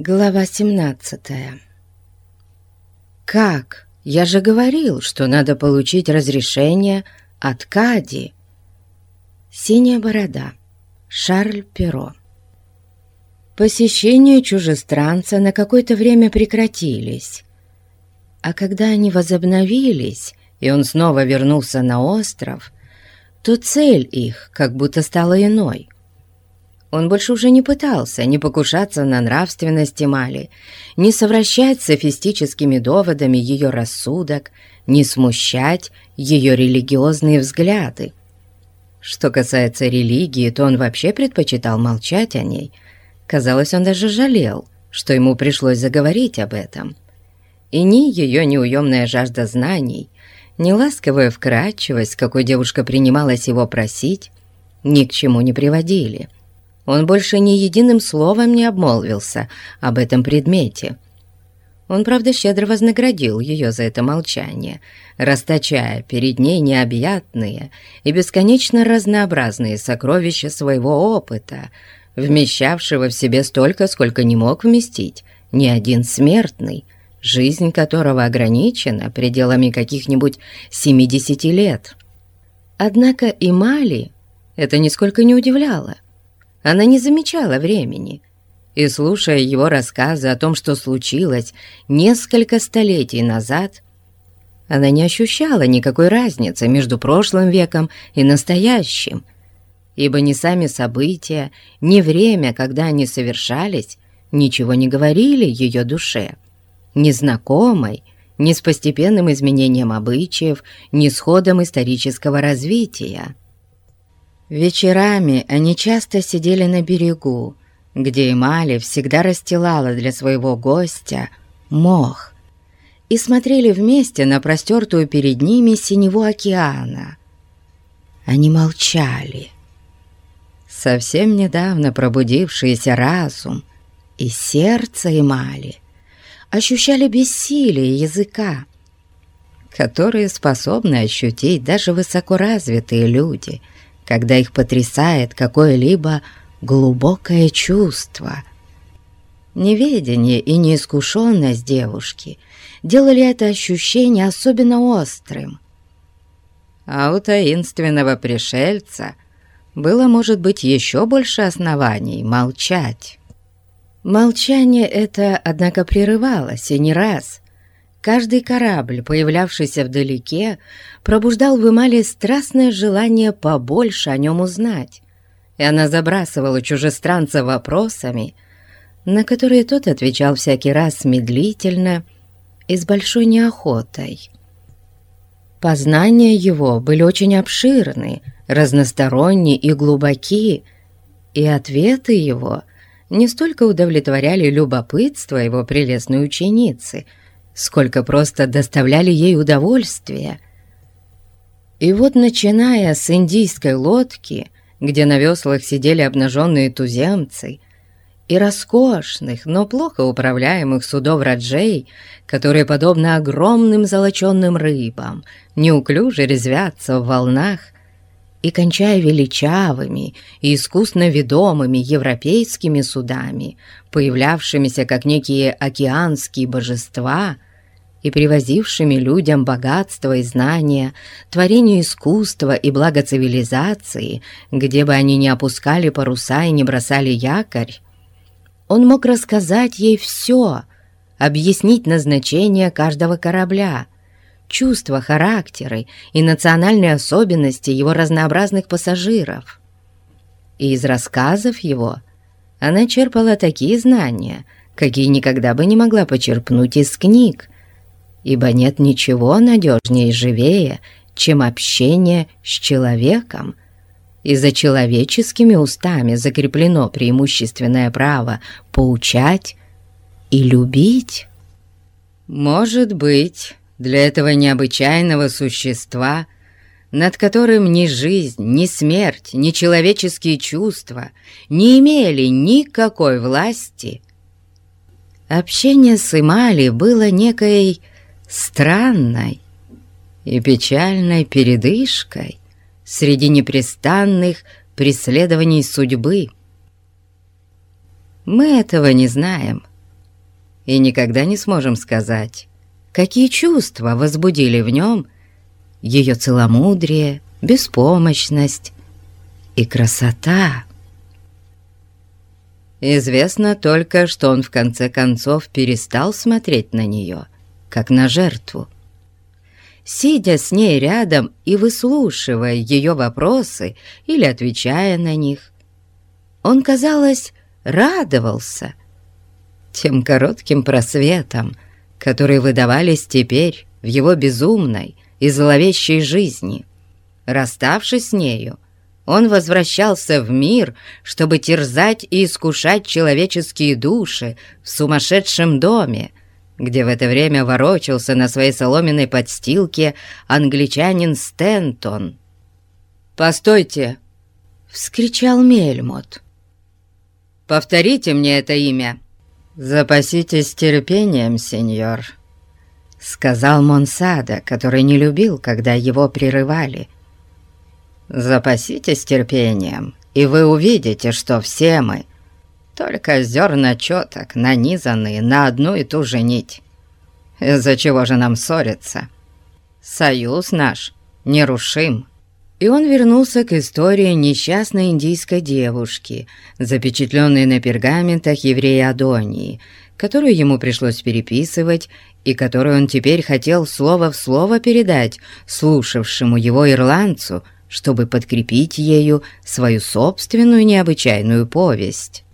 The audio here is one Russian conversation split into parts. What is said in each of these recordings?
Глава 17 «Как? Я же говорил, что надо получить разрешение от Кади». Синяя борода. Шарль Перо. Посещения чужестранца на какое-то время прекратились. А когда они возобновились, и он снова вернулся на остров, то цель их как будто стала иной — он больше уже не пытался ни покушаться на нравственность Эмали, ни совращать софистическими доводами ее рассудок, ни смущать ее религиозные взгляды. Что касается религии, то он вообще предпочитал молчать о ней. Казалось, он даже жалел, что ему пришлось заговорить об этом. И ни ее неуемная жажда знаний, ни ласковая вкрадчивость, какой девушка принималась его просить, ни к чему не приводили — он больше ни единым словом не обмолвился об этом предмете. Он, правда, щедро вознаградил ее за это молчание, расточая перед ней необъятные и бесконечно разнообразные сокровища своего опыта, вмещавшего в себе столько, сколько не мог вместить ни один смертный, жизнь которого ограничена пределами каких-нибудь 70 лет. Однако и Мали это нисколько не удивляло. Она не замечала времени, и, слушая его рассказы о том, что случилось несколько столетий назад, она не ощущала никакой разницы между прошлым веком и настоящим, ибо ни сами события, ни время, когда они совершались, ничего не говорили ее душе, ни знакомой, ни с постепенным изменением обычаев, ни с ходом исторического развития. Вечерами они часто сидели на берегу, где Эмали всегда расстилала для своего гостя мох, и смотрели вместе на простертую перед ними синеву океана. Они молчали. Совсем недавно пробудившийся разум и сердце Эмали ощущали бессилие языка, которые способны ощутить даже высокоразвитые люди — когда их потрясает какое-либо глубокое чувство. Неведение и неискушенность девушки делали это ощущение особенно острым. А у таинственного пришельца было, может быть, еще больше оснований молчать. Молчание это, однако, прерывалось, и не раз, Каждый корабль, появлявшийся вдалеке, пробуждал в Эмале страстное желание побольше о нем узнать, и она забрасывала чужестранца вопросами, на которые тот отвечал всякий раз медлительно и с большой неохотой. Познания его были очень обширны, разносторонние и глубоки, и ответы его не столько удовлетворяли любопытство его прелестной ученицы — сколько просто доставляли ей удовольствие. И вот, начиная с индийской лодки, где на веслах сидели обнаженные туземцы, и роскошных, но плохо управляемых судов раджей, которые, подобно огромным золоченным рыбам, неуклюже резвятся в волнах, и кончая величавыми и искусно ведомыми европейскими судами, появлявшимися как некие океанские божества — и привозившими людям богатство и знания, творение искусства и благо цивилизации, где бы они ни опускали паруса и не бросали якорь, он мог рассказать ей все, объяснить назначение каждого корабля, чувства, характеры и национальные особенности его разнообразных пассажиров. И из рассказов его она черпала такие знания, какие никогда бы не могла почерпнуть из книг, ибо нет ничего надежнее и живее, чем общение с человеком, и за человеческими устами закреплено преимущественное право поучать и любить. Может быть, для этого необычайного существа, над которым ни жизнь, ни смерть, ни человеческие чувства не имели никакой власти, общение с Имали было некой странной и печальной передышкой среди непрестанных преследований судьбы. Мы этого не знаем, и никогда не сможем сказать, какие чувства возбудили в нем ее целомудрие, беспомощность и красота. Известно только, что он в конце концов перестал смотреть на нее, как на жертву. Сидя с ней рядом и выслушивая ее вопросы или отвечая на них, он, казалось, радовался тем коротким просветам, которые выдавались теперь в его безумной и зловещей жизни. Расставшись с нею, он возвращался в мир, чтобы терзать и искушать человеческие души в сумасшедшем доме, где в это время ворочался на своей соломенной подстилке англичанин Стентон. «Постойте!» — вскричал Мельмот. «Повторите мне это имя!» «Запаситесь терпением, сеньор», — сказал Монсада, который не любил, когда его прерывали — Запаситесь терпением, и вы увидите, что все мы только зерна четок, нанизанные на одну и ту же нить. Из-за чего же нам ссориться? Союз наш нерушим. И он вернулся к истории несчастной индийской девушки, запечатленной на пергаментах еврея Адонии, которую ему пришлось переписывать и которую он теперь хотел слово в слово передать слушавшему его ирландцу – чтобы подкрепить ею свою собственную необычайную повесть.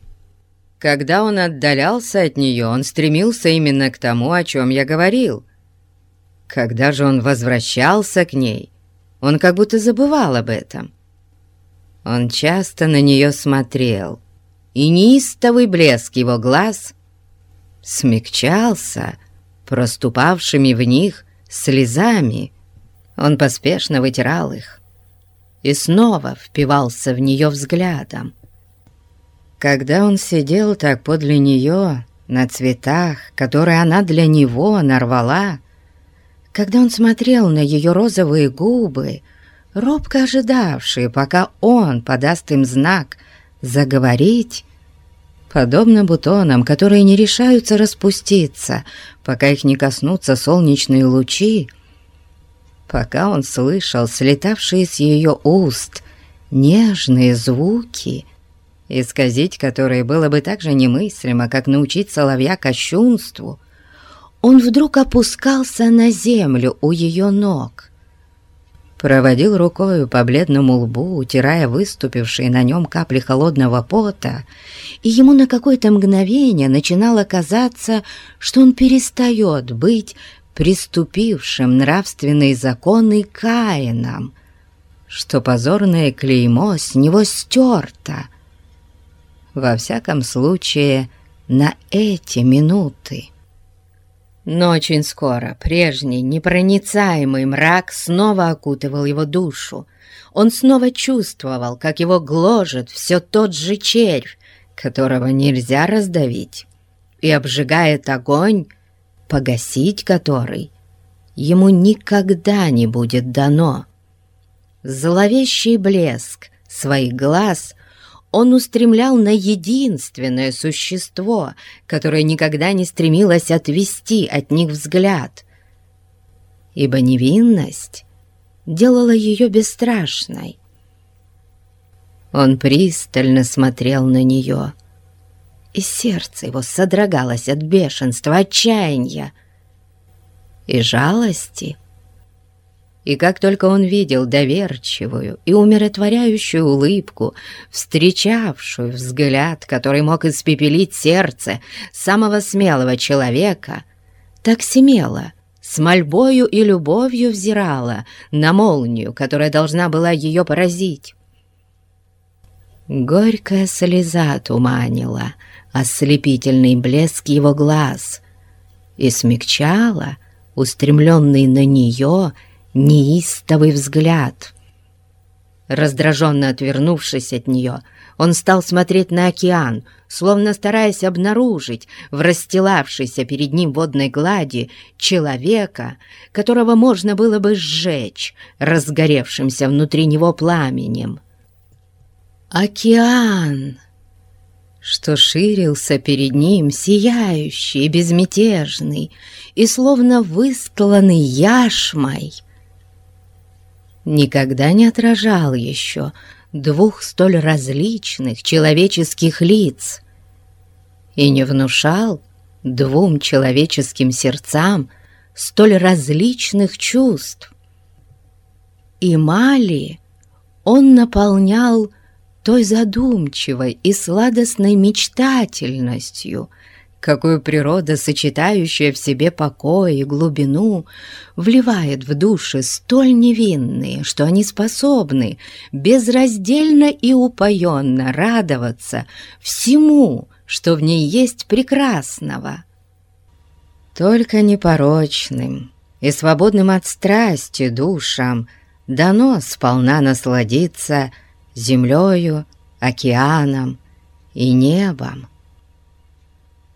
Когда он отдалялся от нее, он стремился именно к тому, о чем я говорил. Когда же он возвращался к ней, он как будто забывал об этом. Он часто на нее смотрел, и неистовый блеск его глаз смягчался проступавшими в них слезами. Он поспешно вытирал их и снова впивался в нее взглядом. Когда он сидел так подле нее, на цветах, которые она для него нарвала, когда он смотрел на ее розовые губы, робко ожидавшие, пока он подаст им знак заговорить, подобно бутонам, которые не решаются распуститься, пока их не коснутся солнечные лучи, пока он слышал слетавшие с ее уст нежные звуки, исказить которые было бы так же немыслимо, как научить соловья кощунству, он вдруг опускался на землю у ее ног, проводил рукою по бледному лбу, утирая выступившие на нем капли холодного пота, и ему на какое-то мгновение начинало казаться, что он перестает быть приступившим нравственные законы Каином, что позорное клеймо с него стерто. Во всяком случае, на эти минуты. Но очень скоро прежний непроницаемый мрак снова окутывал его душу. Он снова чувствовал, как его гложет все тот же червь, которого нельзя раздавить, и обжигает огонь, погасить который ему никогда не будет дано. Зловещий блеск своих глаз он устремлял на единственное существо, которое никогда не стремилось отвести от них взгляд, ибо невинность делала ее бесстрашной. Он пристально смотрел на нее — и сердце его содрогалось от бешенства, отчаяния и жалости. И как только он видел доверчивую и умиротворяющую улыбку, встречавшую взгляд, который мог испепелить сердце самого смелого человека, так смело, с мольбою и любовью взирала на молнию, которая должна была ее поразить. Горькая слеза туманила ослепительный блеск его глаз и смягчала устремленный на нее неистовый взгляд. Раздраженно отвернувшись от нее, он стал смотреть на океан, словно стараясь обнаружить в расстилавшейся перед ним водной глади человека, которого можно было бы сжечь разгоревшимся внутри него пламенем. «Океан!» что ширился перед ним сияющий, безмятежный и словно выстланный яшмой, никогда не отражал еще двух столь различных человеческих лиц и не внушал двум человеческим сердцам столь различных чувств. И Мали он наполнял той задумчивой и сладостной мечтательностью, какую природа, сочетающая в себе покой и глубину, вливает в души столь невинные, что они способны безраздельно и упоенно радоваться всему, что в ней есть прекрасного. Только непорочным и свободным от страсти душам дано сполна насладиться землею, океаном и небом.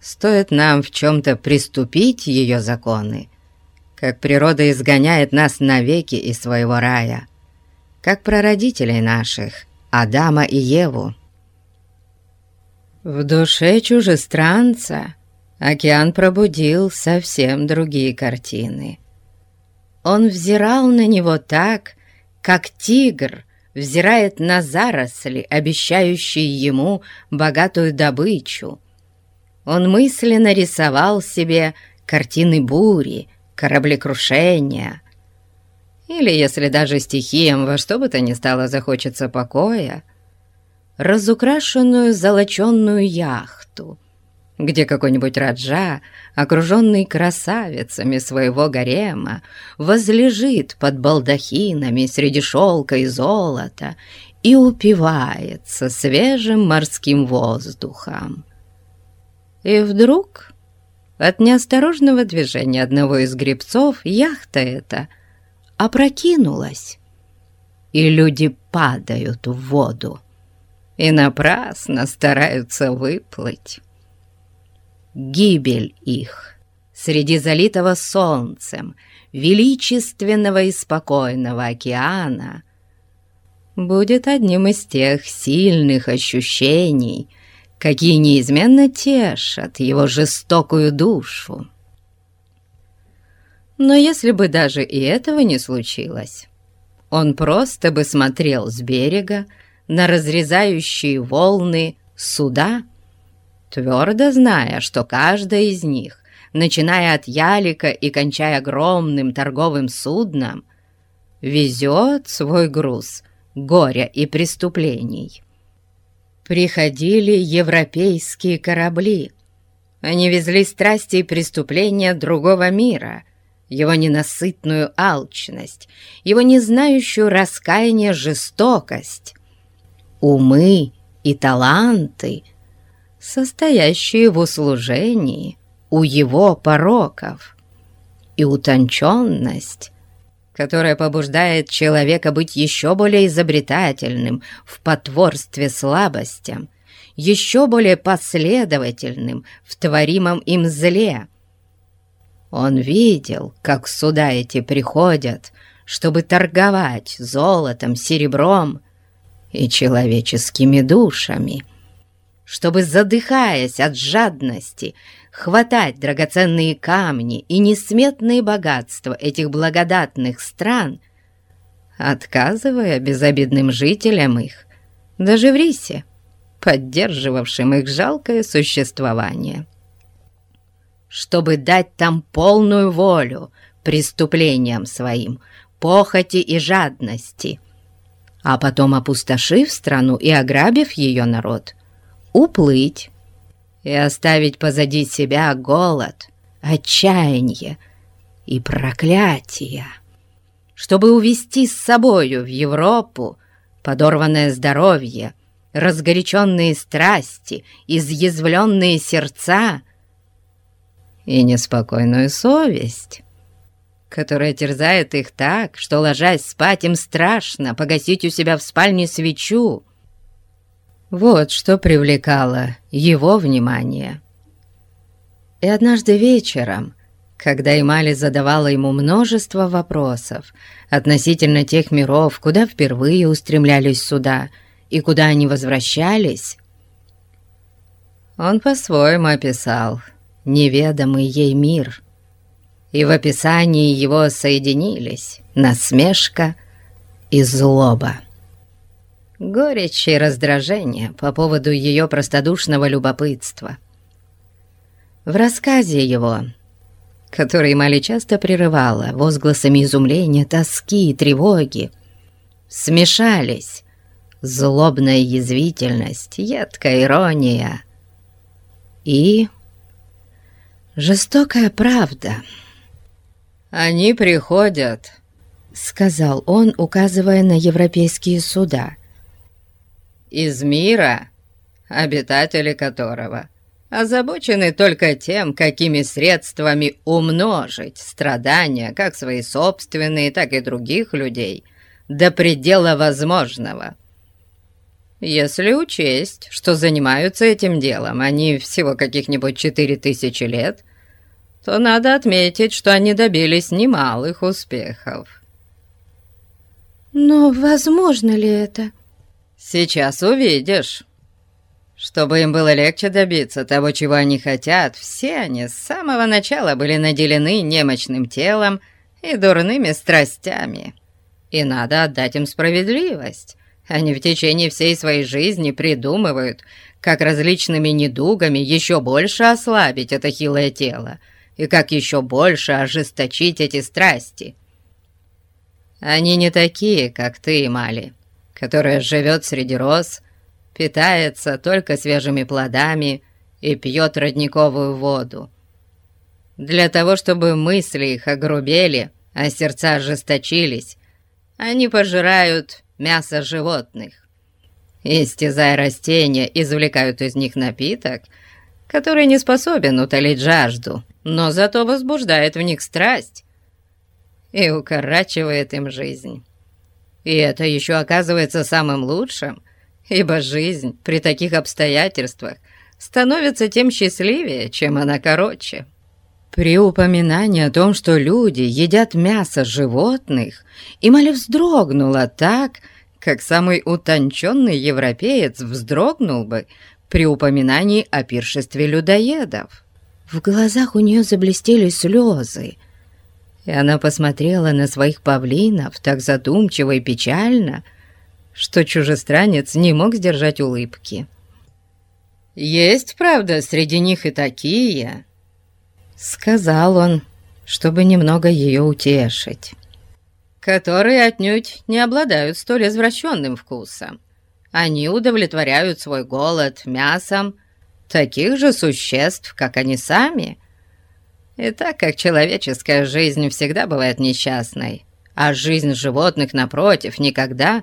Стоит нам в чем-то приступить ее законы, как природа изгоняет нас навеки из своего рая, как прародителей наших, Адама и Еву. В душе чужестранца океан пробудил совсем другие картины. Он взирал на него так, как тигр взирает на заросли, обещающие ему богатую добычу, он мысленно рисовал себе картины бури, кораблекрушения. Или, если даже стихиям во что бы то ни стало захочется покоя, разукрашенную золоченную яхту, где какой-нибудь раджа, окруженный красавицами своего гарема, возлежит под балдахинами среди шелка и золота и упивается свежим морским воздухом. И вдруг от неосторожного движения одного из гребцов яхта эта опрокинулась, и люди падают в воду и напрасно стараются выплыть. Гибель их среди залитого солнцем, величественного и спокойного океана будет одним из тех сильных ощущений, какие неизменно тешат его жестокую душу. Но если бы даже и этого не случилось, он просто бы смотрел с берега на разрезающие волны суда, твердо зная, что каждая из них, начиная от ялика и кончая огромным торговым судном, везет свой груз горя и преступлений приходили европейские корабли. Они везли страсти и преступления другого мира, его ненасытную алчность, его незнающую раскаяния жестокость, умы и таланты, состоящие в услужении у его пороков, и утонченность, которая побуждает человека быть еще более изобретательным в потворстве слабостям, еще более последовательным в творимом им зле. Он видел, как суда эти приходят, чтобы торговать золотом, серебром и человеческими душами, чтобы, задыхаясь от жадности, хватать драгоценные камни и несметные богатства этих благодатных стран, отказывая безобидным жителям их, даже в Рисе, поддерживавшим их жалкое существование. Чтобы дать там полную волю преступлениям своим, похоти и жадности, а потом, опустошив страну и ограбив ее народ, уплыть и оставить позади себя голод, отчаяние и проклятие, чтобы увести с собою в Европу подорванное здоровье, разгоряченные страсти, изъязвленные сердца и неспокойную совесть, которая терзает их так, что, ложась спать, им страшно погасить у себя в спальне свечу, вот что привлекало его внимание. И однажды вечером, когда Эмали задавала ему множество вопросов относительно тех миров, куда впервые устремлялись сюда и куда они возвращались, он по-своему описал неведомый ей мир, и в описании его соединились насмешка и злоба. Горечь и раздражение по поводу ее простодушного любопытства. В рассказе его, который Мали часто прерывала возгласами изумления, тоски и тревоги, смешались злобная язвительность, едкая ирония и жестокая правда. «Они приходят», — сказал он, указывая на европейские суда, «из мира, обитатели которого озабочены только тем, какими средствами умножить страдания как свои собственные, так и других людей до предела возможного». Если учесть, что занимаются этим делом они всего каких-нибудь четыре тысячи лет, то надо отметить, что они добились немалых успехов. Но возможно ли это? Сейчас увидишь. Чтобы им было легче добиться того, чего они хотят, все они с самого начала были наделены немощным телом и дурными страстями. И надо отдать им справедливость. Они в течение всей своей жизни придумывают, как различными недугами еще больше ослабить это хилое тело и как еще больше ожесточить эти страсти. Они не такие, как ты, Мали, которая живет среди роз, питается только свежими плодами и пьет родниковую воду. Для того, чтобы мысли их огрубели, а сердца ожесточились, они пожирают мясо животных. Истязая растения, извлекают из них напиток, который не способен утолить жажду, но зато возбуждает в них страсть и укорачивает им жизнь. И это еще оказывается самым лучшим, ибо жизнь при таких обстоятельствах становится тем счастливее, чем она короче. При упоминании о том, что люди едят мясо животных, Имали вздрогнула так, как самый утонченный европеец вздрогнул бы при упоминании о пиршестве людоедов. В глазах у нее заблестели слезы, и она посмотрела на своих павлинов так задумчиво и печально, что чужестранец не мог сдержать улыбки. «Есть, правда, среди них и такие», — сказал он, чтобы немного ее утешить которые отнюдь не обладают столь извращенным вкусом. Они удовлетворяют свой голод мясом таких же существ, как они сами. И так как человеческая жизнь всегда бывает несчастной, а жизнь животных, напротив, никогда,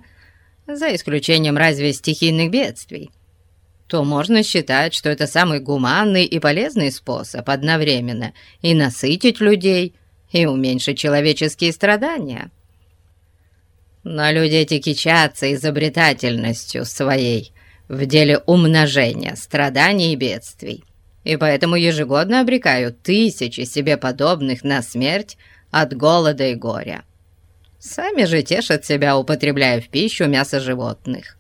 за исключением разве стихийных бедствий, то можно считать, что это самый гуманный и полезный способ одновременно и насытить людей, и уменьшить человеческие страдания. Но люди эти кичатся изобретательностью своей в деле умножения страданий и бедствий, и поэтому ежегодно обрекают тысячи себе подобных на смерть от голода и горя. Сами же тешат себя, употребляя в пищу мясо животных.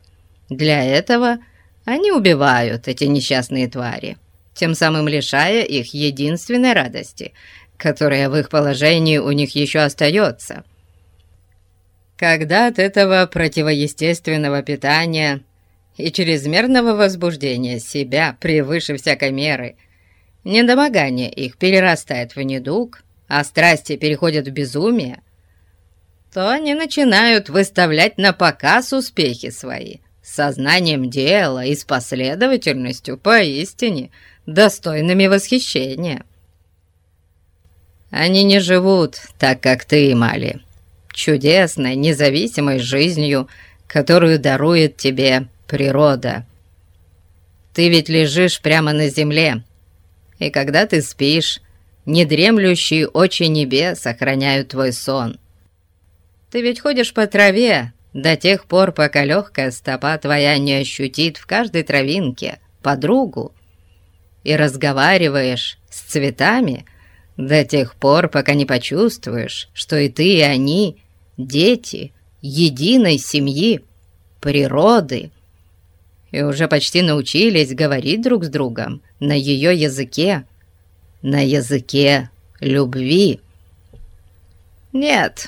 Для этого они убивают эти несчастные твари, тем самым лишая их единственной радости, которая в их положении у них еще остается – когда от этого противоестественного питания и чрезмерного возбуждения себя превыше всякой меры, недомогание их перерастает в недуг, а страсти переходят в безумие, то они начинают выставлять на показ успехи свои, сознанием дела и с последовательностью поистине достойными восхищения. Они не живут так, как ты, Мали, чудесной, независимой жизнью, которую дарует тебе природа. Ты ведь лежишь прямо на земле, и когда ты спишь, недремлющие очи небес охраняют твой сон. Ты ведь ходишь по траве до тех пор, пока легкая стопа твоя не ощутит в каждой травинке подругу, и разговариваешь с цветами до тех пор, пока не почувствуешь, что и ты, и они дети единой семьи, природы. И уже почти научились говорить друг с другом на ее языке, на языке любви. Нет,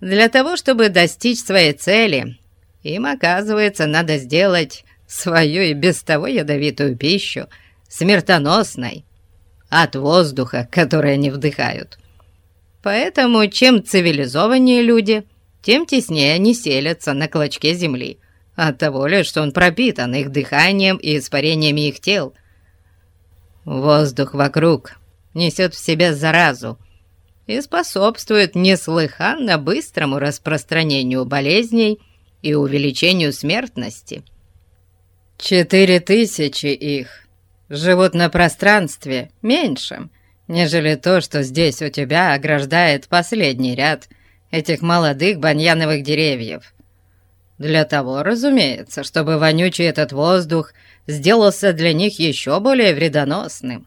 для того, чтобы достичь своей цели, им, оказывается, надо сделать свою и без того ядовитую пищу смертоносной от воздуха, который они вдыхают. Поэтому чем цивилизованнее люди, тем теснее они селятся на клочке земли, от того лишь, что он пропитан их дыханием и испарениями их тел. Воздух вокруг несет в себе заразу и способствует неслыханно быстрому распространению болезней и увеличению смертности. Четыре тысячи их живут на пространстве меньшем, нежели то, что здесь у тебя ограждает последний ряд этих молодых баньяновых деревьев. Для того, разумеется, чтобы вонючий этот воздух сделался для них еще более вредоносным.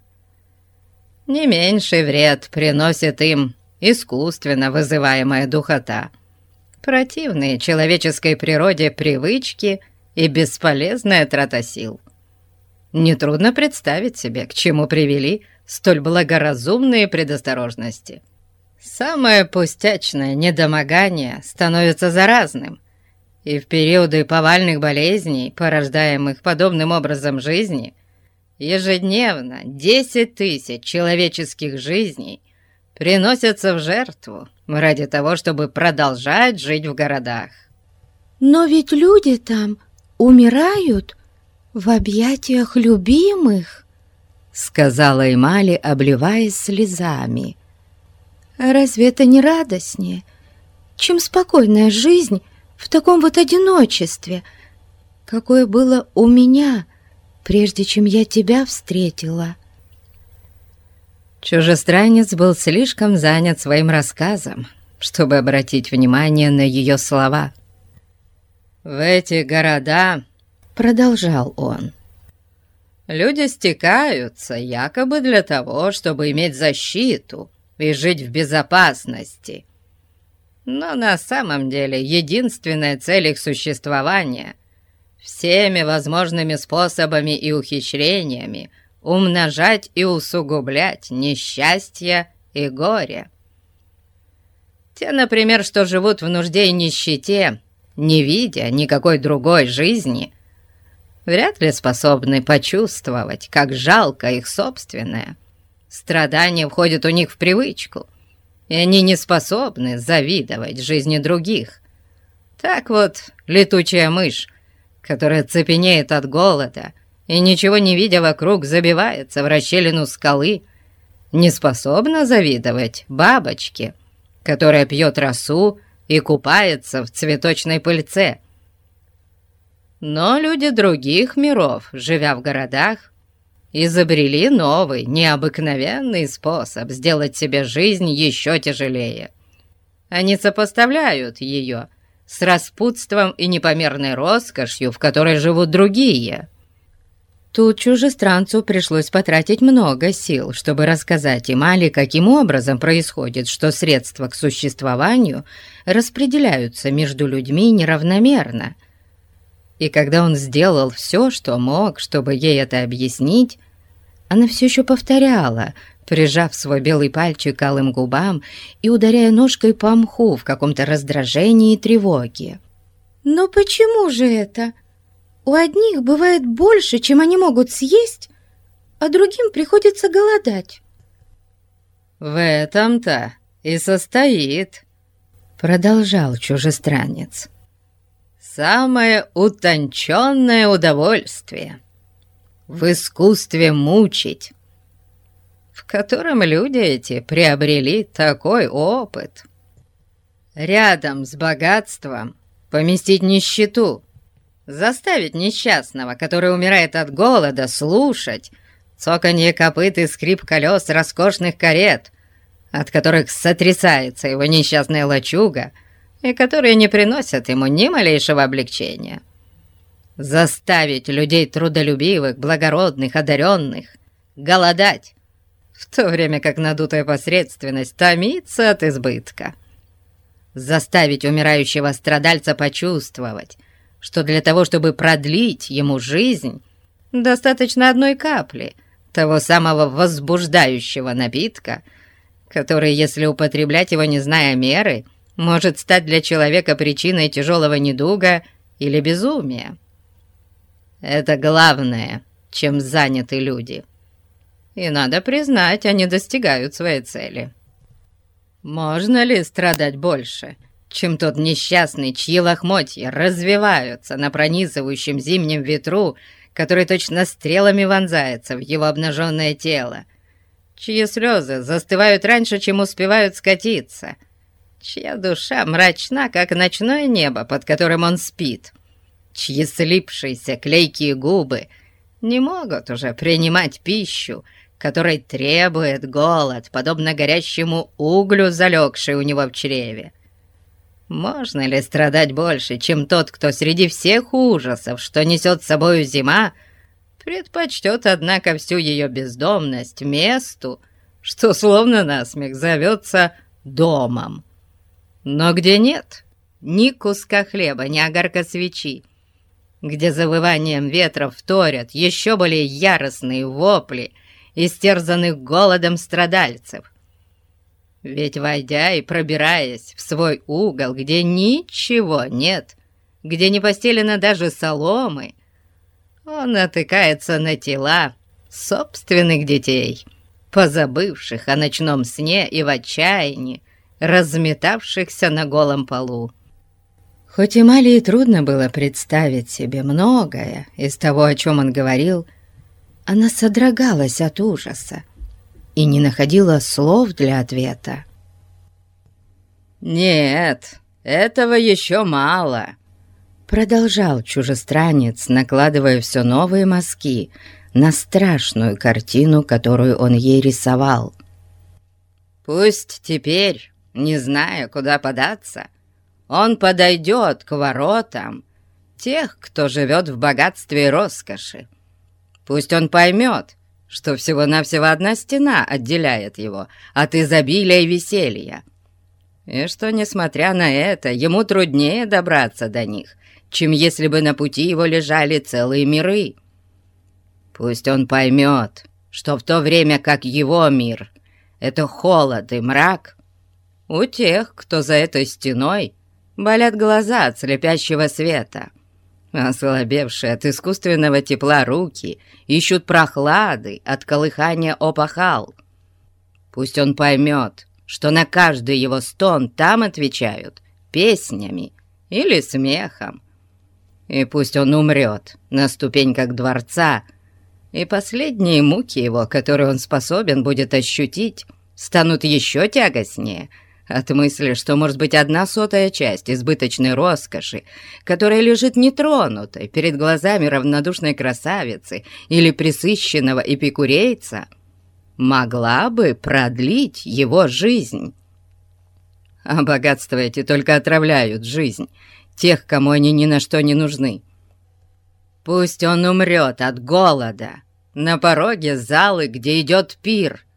Не меньший вред приносит им искусственно вызываемая духота, противные человеческой природе привычки и бесполезная трата сил. Нетрудно представить себе, к чему привели столь благоразумные предосторожности. Самое пустячное недомогание становится заразным, и в периоды повальных болезней, порождаемых подобным образом жизни, ежедневно 10 тысяч человеческих жизней приносятся в жертву ради того, чтобы продолжать жить в городах. Но ведь люди там умирают в объятиях любимых, сказала Эмали, обливаясь слезами. Разве это не радостнее, чем спокойная жизнь в таком вот одиночестве, какое было у меня, прежде чем я тебя встретила?» Чужестранец был слишком занят своим рассказом, чтобы обратить внимание на ее слова. «В эти города, — продолжал он, — люди стекаются якобы для того, чтобы иметь защиту и жить в безопасности. Но на самом деле единственная цель их существования — всеми возможными способами и ухищрениями — умножать и усугублять несчастье и горе. Те, например, что живут в нужде и нищете, не видя никакой другой жизни, вряд ли способны почувствовать, как жалко их собственное. Страдание входит у них в привычку, и они не способны завидовать жизни других. Так вот, летучая мышь, которая цепенеет от голода — и, ничего не видя вокруг, забивается в расщелину скалы, не способна завидовать бабочке, которая пьет росу и купается в цветочной пыльце. Но люди других миров, живя в городах, изобрели новый, необыкновенный способ сделать себе жизнь еще тяжелее. Они сопоставляют ее с распутством и непомерной роскошью, в которой живут другие – Тут чужестранцу пришлось потратить много сил, чтобы рассказать Имали, каким образом происходит, что средства к существованию распределяются между людьми неравномерно. И когда он сделал все, что мог, чтобы ей это объяснить, она все еще повторяла, прижав свой белый пальчик к алым губам и ударяя ножкой по мху в каком-то раздражении и тревоге. «Но почему же это?» У одних бывает больше, чем они могут съесть, а другим приходится голодать. «В этом-то и состоит», — продолжал чужестранец, «самое утонченное удовольствие в искусстве мучить, в котором люди эти приобрели такой опыт. Рядом с богатством поместить нищету — Заставить несчастного, который умирает от голода, слушать цоканье копыт и скрип колес роскошных карет, от которых сотрясается его несчастная лачуга, и которые не приносят ему ни малейшего облегчения. Заставить людей трудолюбивых, благородных, одаренных голодать, в то время как надутая посредственность томится от избытка. Заставить умирающего страдальца почувствовать, что для того, чтобы продлить ему жизнь, достаточно одной капли того самого возбуждающего напитка, который, если употреблять его не зная меры, может стать для человека причиной тяжелого недуга или безумия. Это главное, чем заняты люди. И надо признать, они достигают своей цели. Можно ли страдать больше, чем тот несчастный, чьи лохмотья развиваются на пронизывающем зимнем ветру, который точно стрелами вонзается в его обнаженное тело, чьи слезы застывают раньше, чем успевают скатиться, чья душа мрачна, как ночное небо, под которым он спит, чьи слипшиеся клейкие губы не могут уже принимать пищу, которой требует голод, подобно горящему углю, залегшей у него в чреве. Можно ли страдать больше, чем тот, кто среди всех ужасов, что несет с собою зима, предпочтет, однако, всю ее бездомность месту, что словно насмех зовется домом? Но где нет? Ни куска хлеба, ни огарка свечи, где завыванием ветров вторят еще более яростные вопли истерзанных голодом страдальцев, ведь, войдя и пробираясь в свой угол, где ничего нет, где не постелено даже соломы, он натыкается на тела собственных детей, позабывших о ночном сне и в отчаянии, разметавшихся на голом полу. Хоть и Малии трудно было представить себе многое из того, о чем он говорил, она содрогалась от ужаса и не находила слов для ответа. «Нет, этого еще мало», — продолжал чужестранец, накладывая все новые мазки на страшную картину, которую он ей рисовал. «Пусть теперь, не зная, куда податься, он подойдет к воротам тех, кто живет в богатстве и роскоши. Пусть он поймет, что всего-навсего одна стена отделяет его от изобилия и веселья, и что, несмотря на это, ему труднее добраться до них, чем если бы на пути его лежали целые миры. Пусть он поймет, что в то время как его мир — это холод и мрак, у тех, кто за этой стеной, болят глаза от слепящего света — Ослабевшие от искусственного тепла руки ищут прохлады от колыхания опахал. Пусть он поймет, что на каждый его стон там отвечают песнями или смехом. И пусть он умрет на ступеньках дворца, и последние муки его, которые он способен будет ощутить, станут еще тягостнее — от мысли, что, может быть, одна сотая часть избыточной роскоши, которая лежит нетронутой перед глазами равнодушной красавицы или присыщенного эпикурейца, могла бы продлить его жизнь. А богатства эти только отравляют жизнь тех, кому они ни на что не нужны. Пусть он умрет от голода на пороге залы, где идет пир —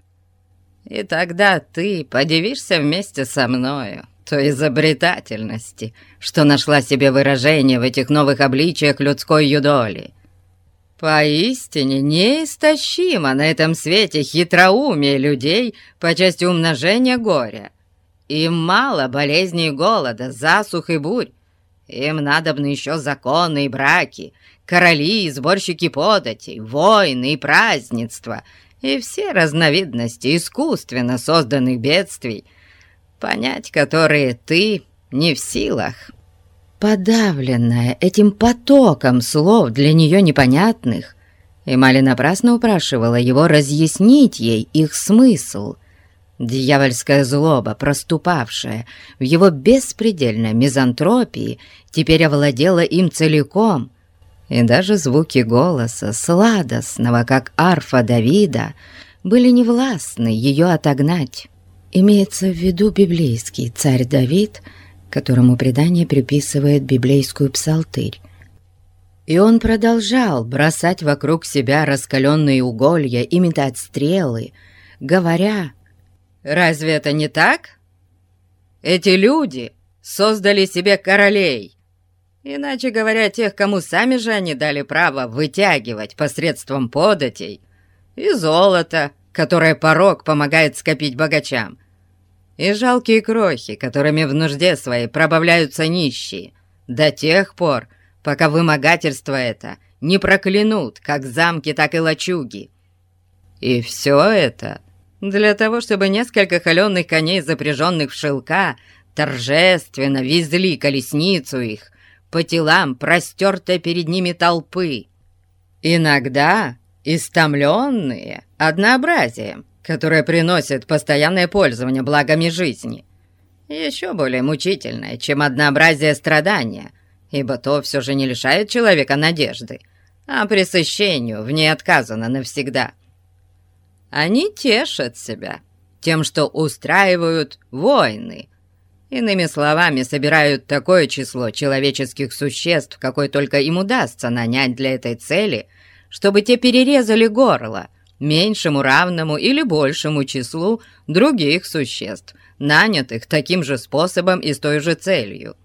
и тогда ты подивишься вместе со мною той изобретательности, что нашла себе выражение в этих новых обличиях людской юдоли. Поистине неистощимо на этом свете хитроумие людей по части умножения горя. Им мало болезней и голода, засух и бурь. Им надобны еще законы и браки, короли и сборщики податей, войны и празднества — и все разновидности искусственно созданных бедствий, понять которые ты не в силах. Подавленная этим потоком слов для нее непонятных, Эмали напрасно упрашивала его разъяснить ей их смысл. Дьявольская злоба, проступавшая в его беспредельной мизантропии, теперь овладела им целиком — и даже звуки голоса, сладостного, как арфа Давида, были невластны ее отогнать. Имеется в виду библейский царь Давид, которому предание приписывает библейскую псалтырь. И он продолжал бросать вокруг себя раскаленные уголья и метать стрелы, говоря, «Разве это не так? Эти люди создали себе королей, Иначе говоря, тех, кому сами же они дали право вытягивать посредством податей и золото, которое порог помогает скопить богачам, и жалкие крохи, которыми в нужде своей пробавляются нищие, до тех пор, пока вымогательство это не проклянут как замки, так и лачуги. И все это для того, чтобы несколько холеных коней, запряженных в шелка, торжественно везли колесницу их по телам простертой перед ними толпы. Иногда истомленные однообразием, которое приносит постоянное пользование благами жизни. Еще более мучительное, чем однообразие страдания, ибо то все же не лишает человека надежды, а пресыщению в ней отказано навсегда. Они тешат себя тем, что устраивают войны, Иными словами, собирают такое число человеческих существ, какое только им удастся нанять для этой цели, чтобы те перерезали горло меньшему, равному или большему числу других существ, нанятых таким же способом и с той же целью.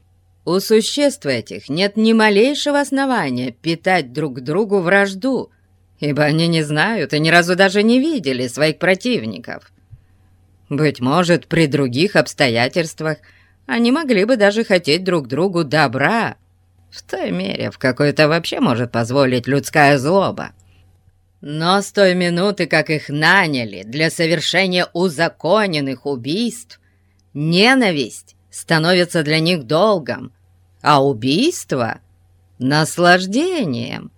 У существ этих нет ни малейшего основания питать друг другу вражду, ибо они не знают и ни разу даже не видели своих противников. Быть может, при других обстоятельствах они могли бы даже хотеть друг другу добра, в той мере, в какой это вообще может позволить людская злоба. Но с той минуты, как их наняли для совершения узаконенных убийств, ненависть становится для них долгом, а убийство — наслаждением.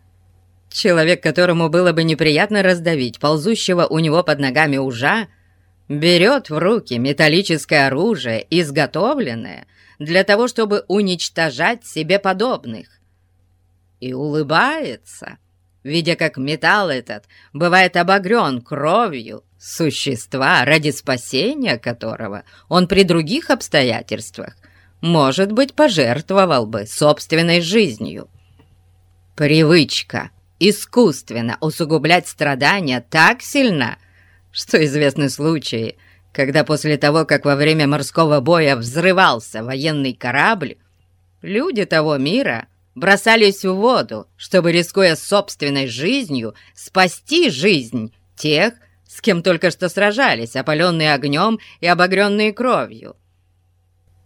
Человек, которому было бы неприятно раздавить ползущего у него под ногами ужа, — берет в руки металлическое оружие, изготовленное для того, чтобы уничтожать себе подобных, и улыбается, видя, как металл этот бывает обогрен кровью существа, ради спасения которого он при других обстоятельствах, может быть, пожертвовал бы собственной жизнью. Привычка искусственно усугублять страдания так сильна, что известны случаи, когда после того, как во время морского боя взрывался военный корабль, люди того мира бросались в воду, чтобы, рискуя собственной жизнью, спасти жизнь тех, с кем только что сражались, опаленные огнем и обогренные кровью.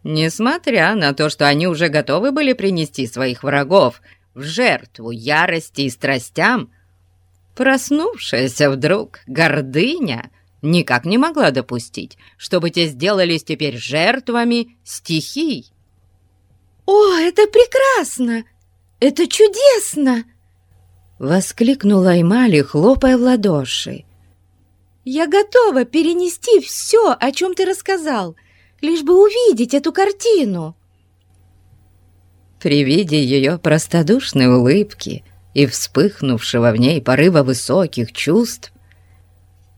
Несмотря на то, что они уже готовы были принести своих врагов в жертву ярости и страстям, Проснувшаяся вдруг гордыня никак не могла допустить, чтобы те сделались теперь жертвами стихий. «О, это прекрасно! Это чудесно!» Воскликнула Эмали, хлопая в ладоши. «Я готова перенести все, о чем ты рассказал, лишь бы увидеть эту картину!» При виде ее простодушной улыбки и вспыхнувшего в ней порыва высоких чувств,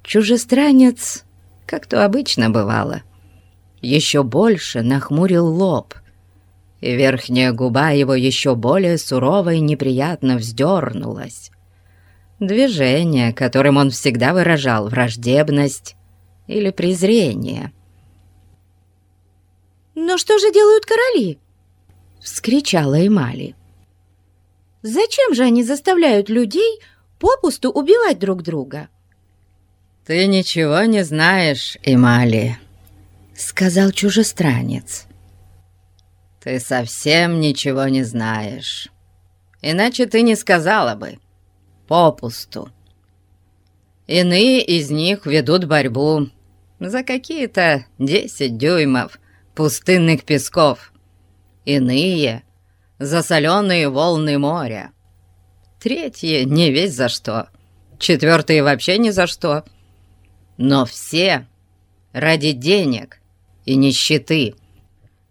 чужестранец, как то обычно бывало, еще больше нахмурил лоб, и верхняя губа его еще более сурово и неприятно вздернулась. Движение, которым он всегда выражал враждебность или презрение. «Но что же делают короли?» — вскричала Эмали. Зачем же они заставляют людей попусту убивать друг друга?» «Ты ничего не знаешь, Эмали», — сказал чужестранец. «Ты совсем ничего не знаешь. Иначе ты не сказала бы. Попусту. Иные из них ведут борьбу за какие-то десять дюймов пустынных песков. Иные за соленые волны моря. Третье не весь за что. Четвертые вообще ни за что. Но все ради денег и нищеты,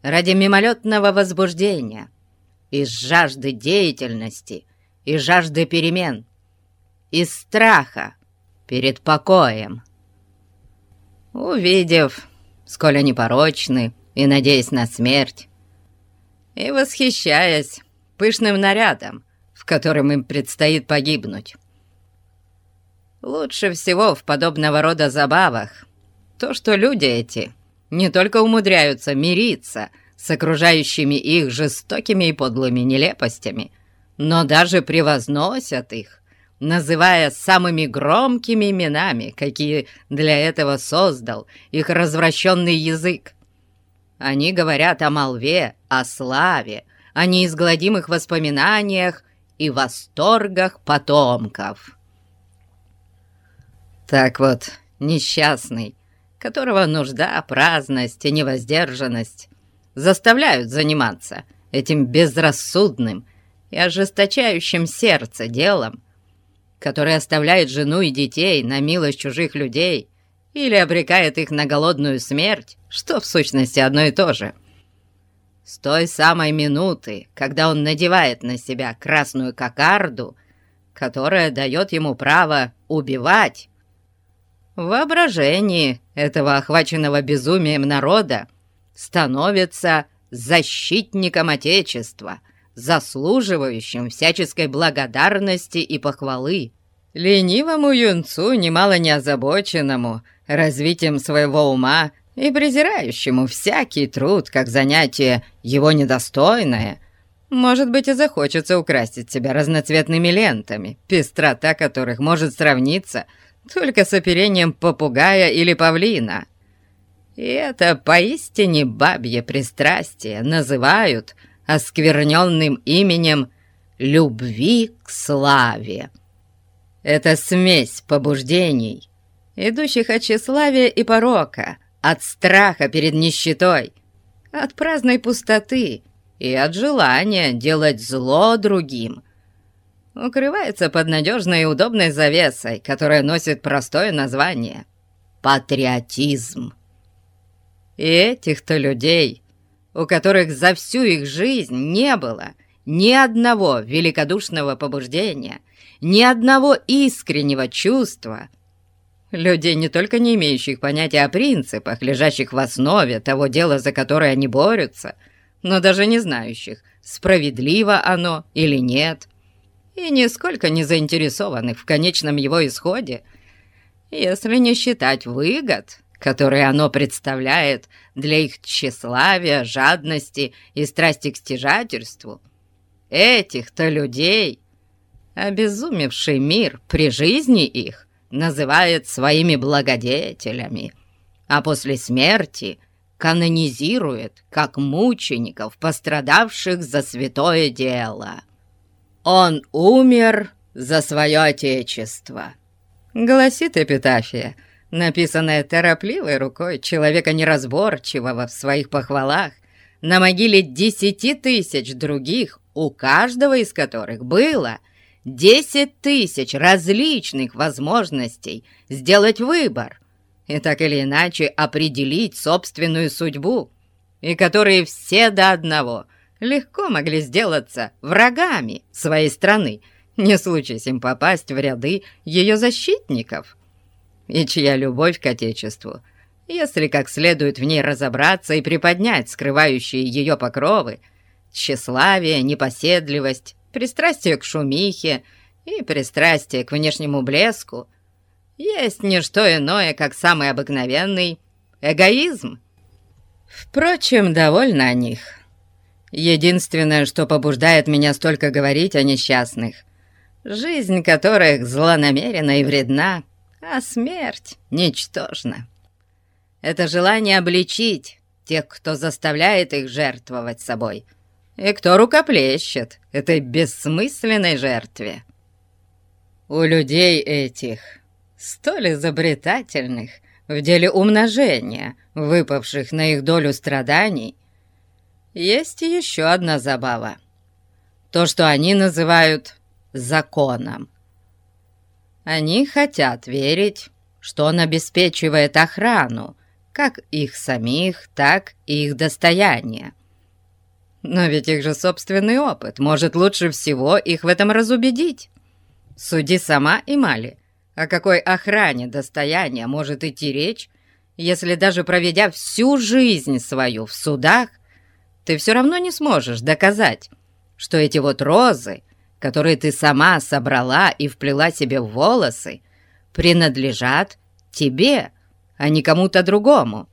ради мимолетного возбуждения, из жажды деятельности и жажды перемен, из страха перед покоем. Увидев, сколь они порочны и надеясь на смерть, и восхищаясь пышным нарядом, в котором им предстоит погибнуть. Лучше всего в подобного рода забавах то, что люди эти не только умудряются мириться с окружающими их жестокими и подлыми нелепостями, но даже превозносят их, называя самыми громкими именами, какие для этого создал их развращенный язык. Они говорят о молве, о славе, о неизгладимых воспоминаниях и восторгах потомков. Так вот, несчастный, которого нужда, праздность и невоздержанность заставляют заниматься этим безрассудным и ожесточающим сердце делом, которое оставляет жену и детей на милость чужих людей или обрекает их на голодную смерть, что в сущности одно и то же. С той самой минуты, когда он надевает на себя красную кокарду, которая дает ему право убивать, в воображении этого охваченного безумием народа становится защитником Отечества, заслуживающим всяческой благодарности и похвалы. Ленивому юнцу, немало не озабоченному развитием своего ума и презирающему всякий труд как занятие его недостойное, может быть, и захочется украсить себя разноцветными лентами, пестрота которых может сравниться только с оперением попугая или павлина. И это поистине бабье пристрастие называют оскверненным именем любви к славе. Это смесь побуждений, идущих от тщеславия и порока, от страха перед нищетой, от праздной пустоты и от желания делать зло другим, укрывается под надежной и удобной завесой, которая носит простое название — патриотизм. И этих-то людей, у которых за всю их жизнь не было ни одного великодушного побуждения, ни одного искреннего чувства, людей, не только не имеющих понятия о принципах, лежащих в основе того дела, за которое они борются, но даже не знающих, справедливо оно или нет — и нисколько не заинтересованных в конечном его исходе, если не считать выгод, которые оно представляет для их тщеславия, жадности и страсти к стяжательству. Этих-то людей, обезумевший мир при жизни их, называет своими благодетелями, а после смерти канонизирует как мучеников, пострадавших за святое дело. Он умер за свое отечество», — гласит эпитафия, написанная торопливой рукой человека неразборчивого в своих похвалах, на могиле десяти тысяч других, у каждого из которых было десять тысяч различных возможностей сделать выбор и так или иначе определить собственную судьбу, и которые все до одного — легко могли сделаться врагами своей страны, не случись им попасть в ряды ее защитников, и чья любовь к Отечеству, если как следует в ней разобраться и приподнять скрывающие ее покровы, тщеславие, непоседливость, пристрастие к шумихе и пристрастие к внешнему блеску, есть не что иное, как самый обыкновенный эгоизм. Впрочем, довольно о них. Единственное, что побуждает меня столько говорить о несчастных, жизнь которых злонамерена и вредна, а смерть ничтожна. Это желание обличить тех, кто заставляет их жертвовать собой, и кто рукоплещет этой бессмысленной жертве. У людей этих, столь изобретательных в деле умножения, выпавших на их долю страданий, есть еще одна забава. То, что они называют законом. Они хотят верить, что он обеспечивает охрану, как их самих, так и их достояние. Но ведь их же собственный опыт может лучше всего их в этом разубедить. Суди сама, Имали, о какой охране достояния может идти речь, если даже проведя всю жизнь свою в судах, ты все равно не сможешь доказать, что эти вот розы, которые ты сама собрала и вплела себе в волосы, принадлежат тебе, а не кому-то другому.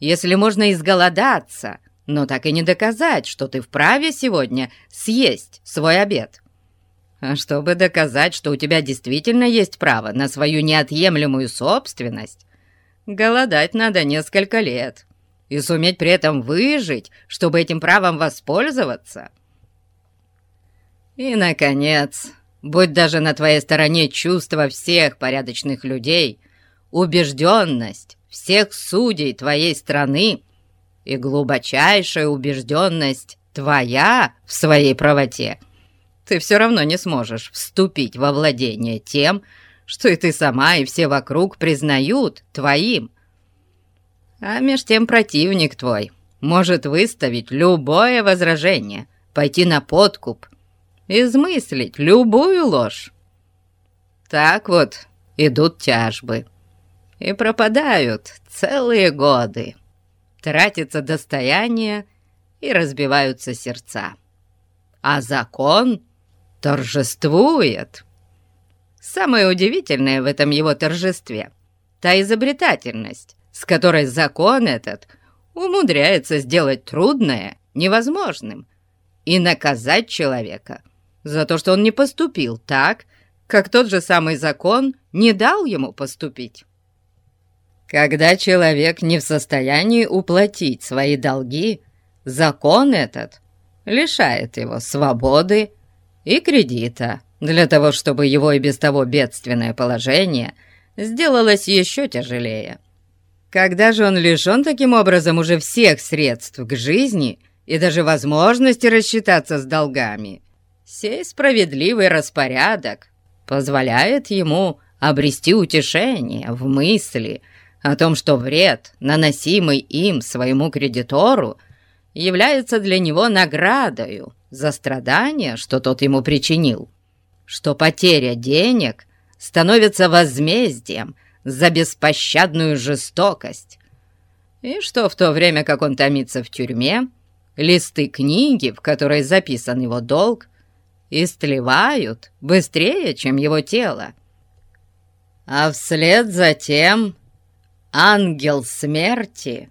Если можно изголодаться, но так и не доказать, что ты вправе сегодня съесть свой обед. А чтобы доказать, что у тебя действительно есть право на свою неотъемлемую собственность, голодать надо несколько лет и суметь при этом выжить, чтобы этим правом воспользоваться. И, наконец, будь даже на твоей стороне чувство всех порядочных людей, убежденность всех судей твоей страны и глубочайшая убежденность твоя в своей правоте, ты все равно не сможешь вступить во владение тем, что и ты сама, и все вокруг признают твоим. А меж тем противник твой может выставить любое возражение, пойти на подкуп, измыслить любую ложь. Так вот идут тяжбы и пропадают целые годы. Тратится достояние и разбиваются сердца. А закон торжествует. Самое удивительное в этом его торжестве — та изобретательность, с которой закон этот умудряется сделать трудное невозможным и наказать человека за то, что он не поступил так, как тот же самый закон не дал ему поступить. Когда человек не в состоянии уплатить свои долги, закон этот лишает его свободы и кредита для того, чтобы его и без того бедственное положение сделалось еще тяжелее. Когда же он лишен таким образом уже всех средств к жизни и даже возможности рассчитаться с долгами, сей справедливый распорядок позволяет ему обрести утешение в мысли о том, что вред, наносимый им своему кредитору, является для него наградою за страдания, что тот ему причинил, что потеря денег становится возмездием за беспощадную жестокость, и что в то время, как он томится в тюрьме, листы книги, в которой записан его долг, истлевают быстрее, чем его тело. А вслед за тем ангел смерти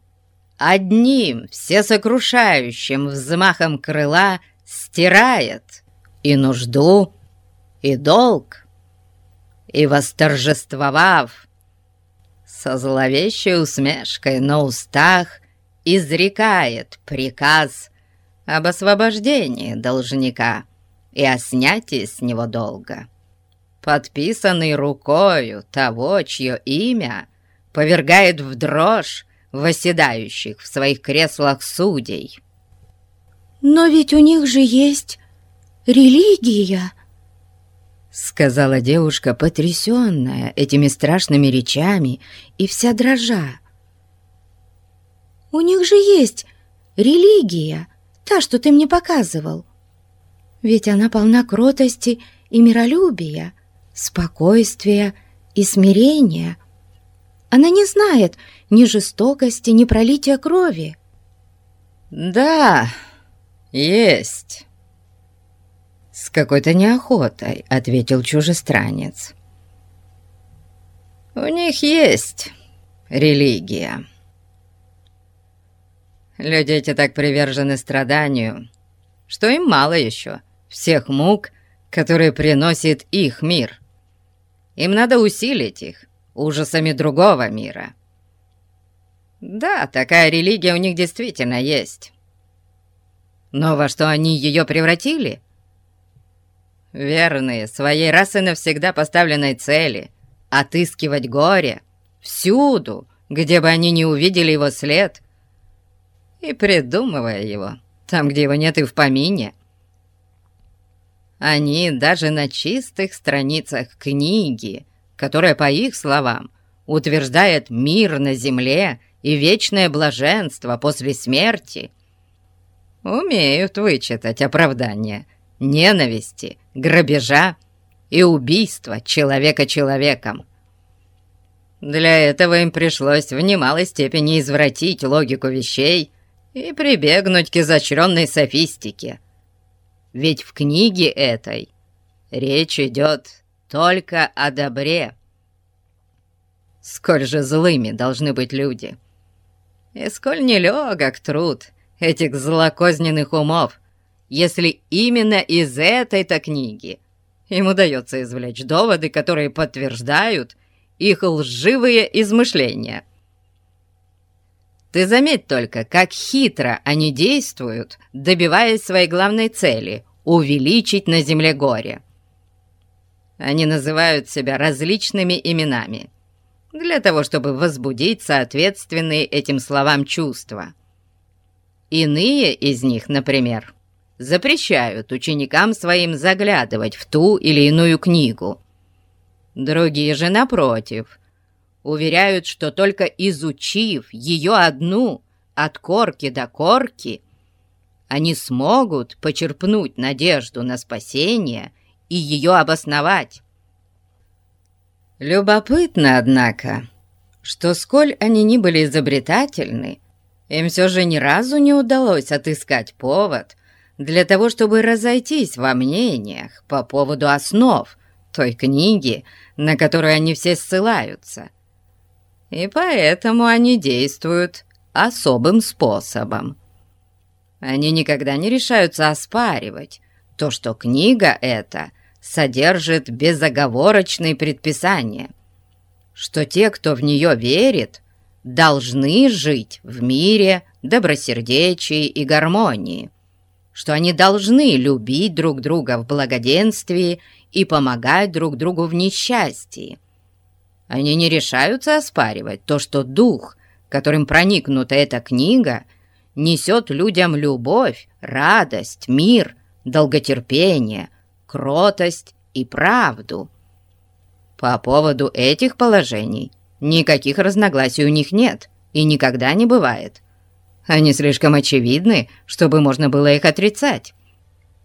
одним всесокрушающим взмахом крыла стирает и нужду, и долг, и, восторжествовав, со зловещей усмешкой на устах изрекает приказ об освобождении должника и о снятии с него долга, подписанный рукою того, чье имя повергает в дрожь восседающих в своих креслах судей. «Но ведь у них же есть религия!» Сказала девушка, потрясенная этими страшными речами и вся дрожа. «У них же есть религия, та, что ты мне показывал. Ведь она полна кротости и миролюбия, спокойствия и смирения. Она не знает ни жестокости, ни пролития крови». «Да, есть!» С какой-то неохотой ответил чужестранец. «У них есть религия. Люди эти так привержены страданию, что им мало еще всех мук, которые приносит их мир. Им надо усилить их ужасами другого мира. Да, такая религия у них действительно есть. Но во что они ее превратили? Верные, своей расы навсегда поставленной цели — отыскивать горе всюду, где бы они не увидели его след, и придумывая его там, где его нет и в помине. Они даже на чистых страницах книги, которая, по их словам, утверждает мир на земле и вечное блаженство после смерти, умеют вычитать оправдание ненависти, грабежа и убийства человека человеком. Для этого им пришлось в немалой степени извратить логику вещей и прибегнуть к изощренной софистике. Ведь в книге этой речь идет только о добре. Сколь же злыми должны быть люди, и сколь нелегок труд этих злокозненных умов, если именно из этой-то книги им удается извлечь доводы, которые подтверждают их лживые измышления. Ты заметь только, как хитро они действуют, добиваясь своей главной цели — увеличить на земле горе. Они называют себя различными именами для того, чтобы возбудить соответственные этим словам чувства. Иные из них, например, запрещают ученикам своим заглядывать в ту или иную книгу. Другие же, напротив, уверяют, что только изучив ее одну от корки до корки, они смогут почерпнуть надежду на спасение и ее обосновать. Любопытно, однако, что сколь они ни были изобретательны, им все же ни разу не удалось отыскать повод для того, чтобы разойтись во мнениях по поводу основ той книги, на которую они все ссылаются. И поэтому они действуют особым способом. Они никогда не решаются оспаривать то, что книга эта содержит безоговорочные предписания, что те, кто в нее верит, должны жить в мире, добросердечии и гармонии, что они должны любить друг друга в благоденствии и помогать друг другу в несчастье. Они не решаются оспаривать то, что дух, которым проникнута эта книга, несет людям любовь, радость, мир, долготерпение, кротость и правду. По поводу этих положений никаких разногласий у них нет и никогда не бывает. Они слишком очевидны, чтобы можно было их отрицать.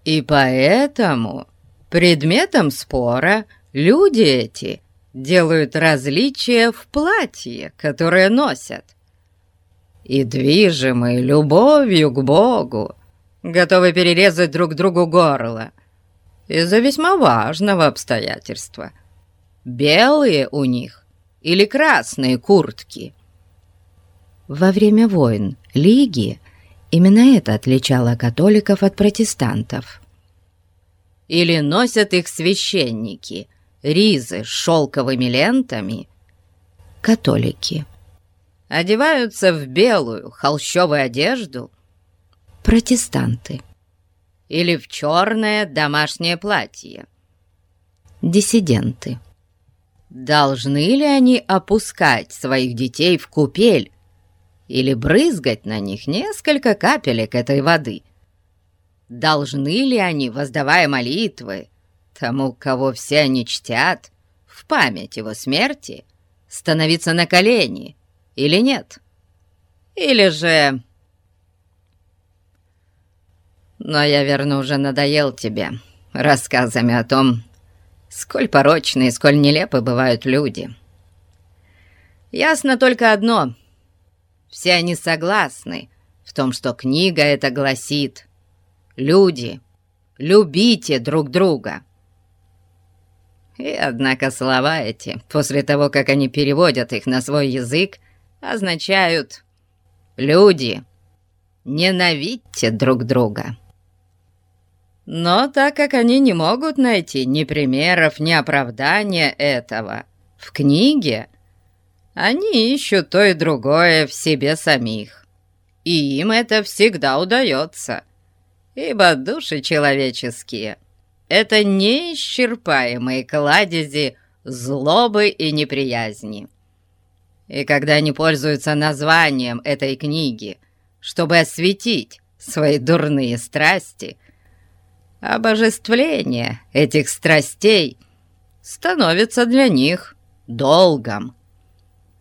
И поэтому предметом спора люди эти делают различия в платье, которое носят. И движимые любовью к Богу, готовы перерезать друг другу горло из-за весьма важного обстоятельства. Белые у них или красные куртки. Во время войн Лиги именно это отличало католиков от протестантов. Или носят их священники, ризы с шелковыми лентами. Католики. Одеваются в белую холщовую одежду. Протестанты. Или в черное домашнее платье. Диссиденты. Должны ли они опускать своих детей в купель или брызгать на них несколько капелек этой воды? Должны ли они, воздавая молитвы, тому, кого все они чтят, в память его смерти, становиться на колени или нет? Или же... Но я, верно, уже надоел тебе рассказами о том, сколь порочны и сколь нелепы бывают люди. Ясно только одно. Все они согласны в том, что книга эта гласит «Люди, любите друг друга». И однако слова эти, после того, как они переводят их на свой язык, означают «Люди, ненавидьте друг друга». Но так как они не могут найти ни примеров, ни оправдания этого в книге, они ищут то и другое в себе самих. И им это всегда удается, ибо души человеческие это неисчерпаемые кладези злобы и неприязни. И когда они пользуются названием этой книги, чтобы осветить свои дурные страсти, обожествление этих страстей становится для них долгом.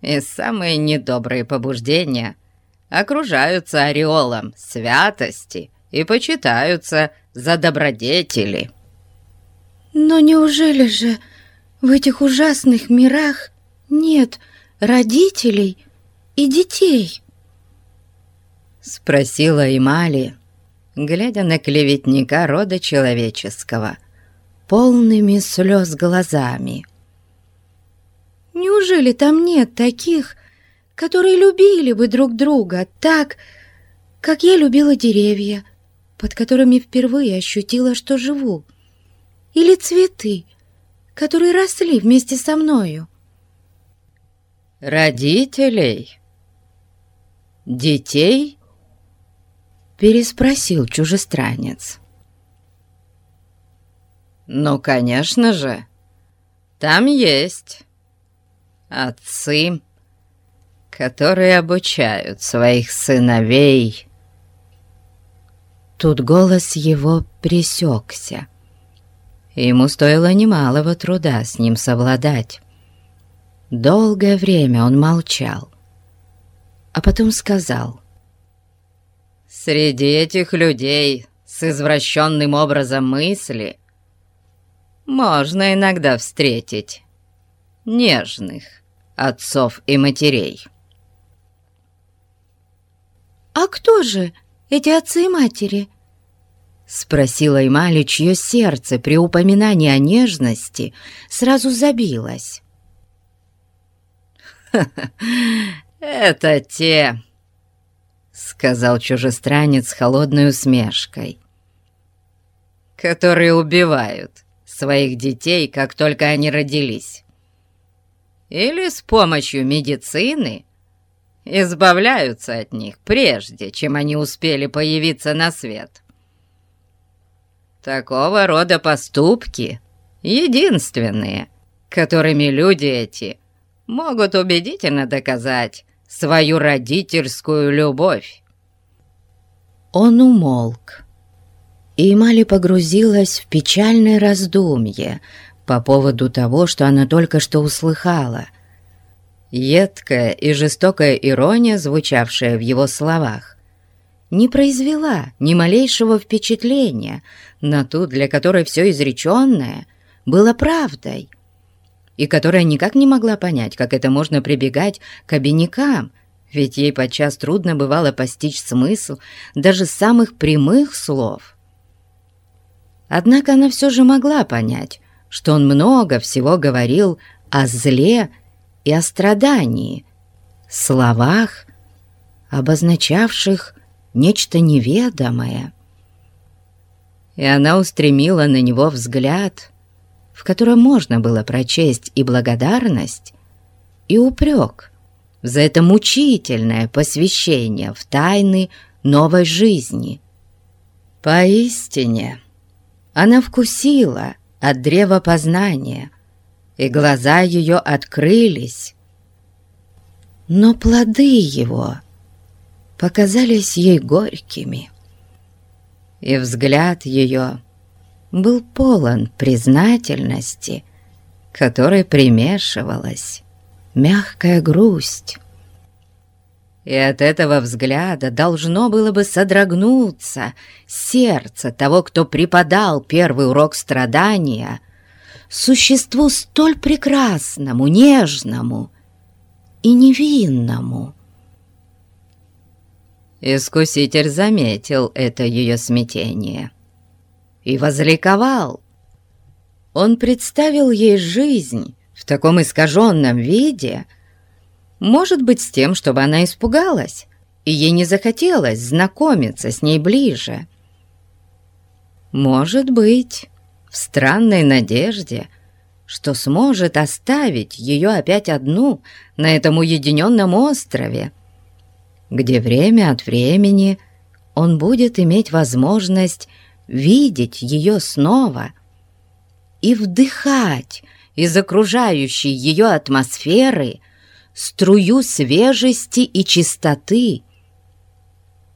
И самые недобрые побуждения окружаются ореолом святости и почитаются за добродетели. Но неужели же в этих ужасных мирах нет родителей и детей? Спросила Имали, глядя на клеветника рода человеческого, полными слез глазами. Неужели там нет таких, которые любили бы друг друга так, как я любила деревья, под которыми впервые ощутила, что живу, или цветы, которые росли вместе со мною. «Родителей? Детей?» — переспросил чужестранец. «Ну, конечно же, там есть отцы, которые обучают своих сыновей». Тут голос его пресекся. Ему стоило немалого труда с ним совладать. Долгое время он молчал, а потом сказал. «Среди этих людей с извращенным образом мысли можно иногда встретить нежных отцов и матерей». «А кто же эти отцы и матери?» Спросила Эмали, чье сердце при упоминании о нежности сразу забилось. «Это те», — сказал чужестранец холодной усмешкой, «которые убивают своих детей, как только они родились, или с помощью медицины избавляются от них прежде, чем они успели появиться на свет. Такого рода поступки единственные, которыми люди эти могут убедительно доказать свою родительскую любовь. Он умолк, и Мали погрузилась в печальное раздумье по поводу того, что она только что услыхала. Едкая и жестокая ирония, звучавшая в его словах, не произвела ни малейшего впечатления на ту, для которой все изреченное было правдой, и которая никак не могла понять, как это можно прибегать к обинякам, ведь ей подчас трудно бывало постичь смысл даже самых прямых слов. Однако она все же могла понять, что он много всего говорил о зле и о страдании, словах, обозначавших нечто неведомое. И она устремила на него взгляд, в котором можно было прочесть и благодарность, и упрек за это мучительное посвящение в тайны новой жизни. Поистине, она вкусила от древа познания, и глаза ее открылись, но плоды его показались ей горькими, и взгляд ее был полон признательности, которой примешивалась мягкая грусть. И от этого взгляда должно было бы содрогнуться сердце того, кто преподал первый урок страдания, существу столь прекрасному, нежному и невинному. Искуситель заметил это ее смятение и возликовал. Он представил ей жизнь в таком искаженном виде, может быть, с тем, чтобы она испугалась, и ей не захотелось знакомиться с ней ближе. Может быть, в странной надежде, что сможет оставить ее опять одну на этом уединенном острове, где время от времени он будет иметь возможность видеть ее снова и вдыхать из окружающей ее атмосферы струю свежести и чистоты,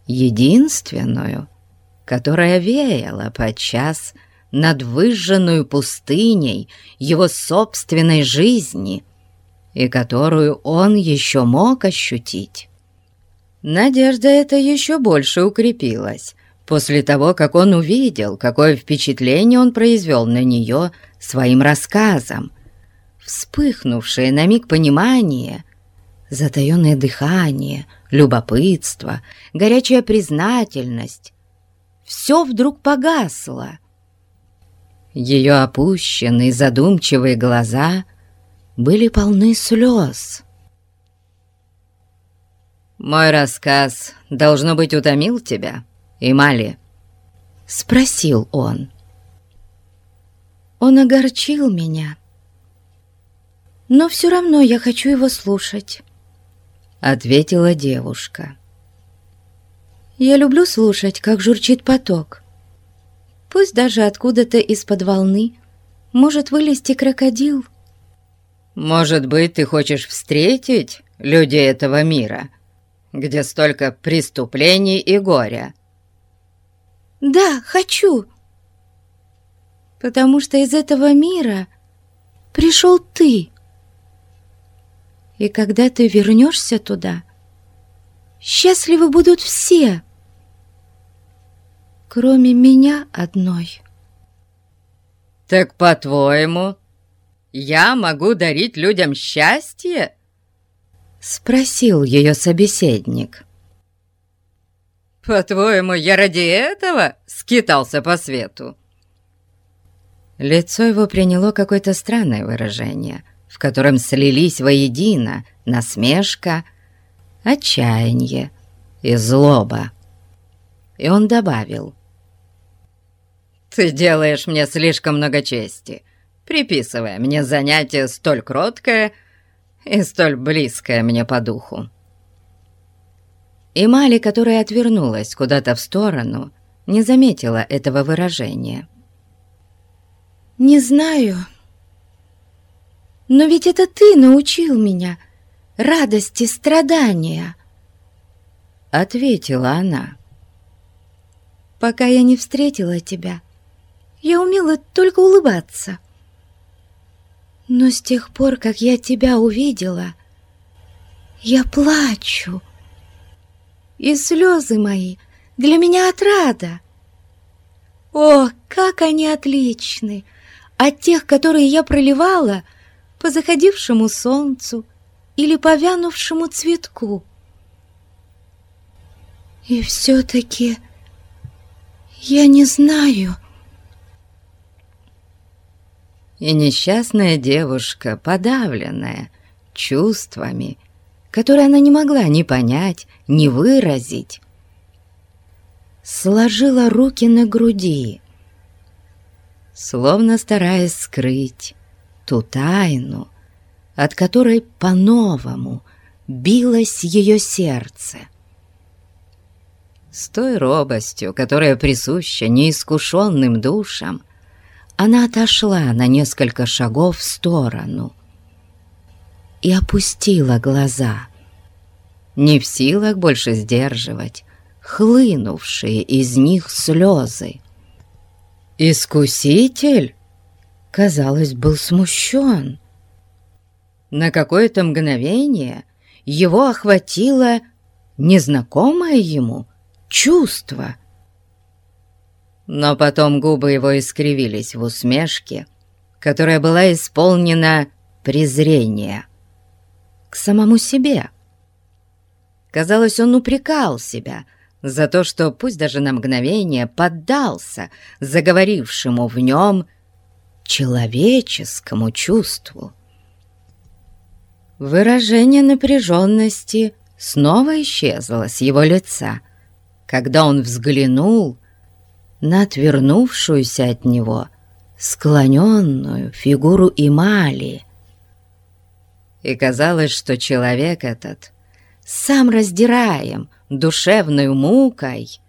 единственную, которая веяла подчас над выжженную пустыней его собственной жизни и которую он еще мог ощутить. Надежда эта еще больше укрепилась после того, как он увидел, какое впечатление он произвел на нее своим рассказом. Вспыхнувшее на миг понимание, затаенное дыхание, любопытство, горячая признательность — все вдруг погасло. Ее опущенные задумчивые глаза были полны слез — «Мой рассказ, должно быть, утомил тебя, Имали?» — спросил он. Он огорчил меня, но все равно я хочу его слушать, — ответила девушка. Я люблю слушать, как журчит поток. Пусть даже откуда-то из-под волны может вылезти крокодил. «Может быть, ты хочешь встретить людей этого мира, где столько преступлений и горя?» «Да, хочу!» «Потому что из этого мира пришел ты. И когда ты вернешься туда, счастливы будут все!» кроме меня одной. «Так, по-твоему, я могу дарить людям счастье?» Спросил ее собеседник. «По-твоему, я ради этого скитался по свету?» Лицо его приняло какое-то странное выражение, в котором слились воедино насмешка, отчаяние и злоба. И он добавил. «Ты делаешь мне слишком много чести, приписывая мне занятие столь кроткое и столь близкое мне по духу». И Мали, которая отвернулась куда-то в сторону, не заметила этого выражения. «Не знаю, но ведь это ты научил меня радости страдания», — ответила она. «Пока я не встретила тебя, я умела только улыбаться. Но с тех пор, как я тебя увидела, я плачу. И слезы мои для меня отрада. О, как они отличны от тех, которые я проливала по заходившему солнцу или повянувшему цветку. И все-таки я не знаю, и несчастная девушка, подавленная чувствами, которые она не могла ни понять, ни выразить, сложила руки на груди, словно стараясь скрыть ту тайну, от которой по-новому билось ее сердце. С той робостью, которая присуща неискушенным душам, она отошла на несколько шагов в сторону и опустила глаза, не в силах больше сдерживать хлынувшие из них слезы. Искуситель, казалось, был смущен. На какое-то мгновение его охватило незнакомое ему чувство — но потом губы его искривились в усмешке, которая была исполнена презрения к самому себе. Казалось, он упрекал себя за то, что, пусть даже на мгновение, поддался заговорившему в нем человеческому чувству. Выражение напряженности снова исчезло с его лица, когда он взглянул на отвернувшуюся от него склоненную фигуру Имали. И казалось, что человек этот, сам раздираем душевной мукой,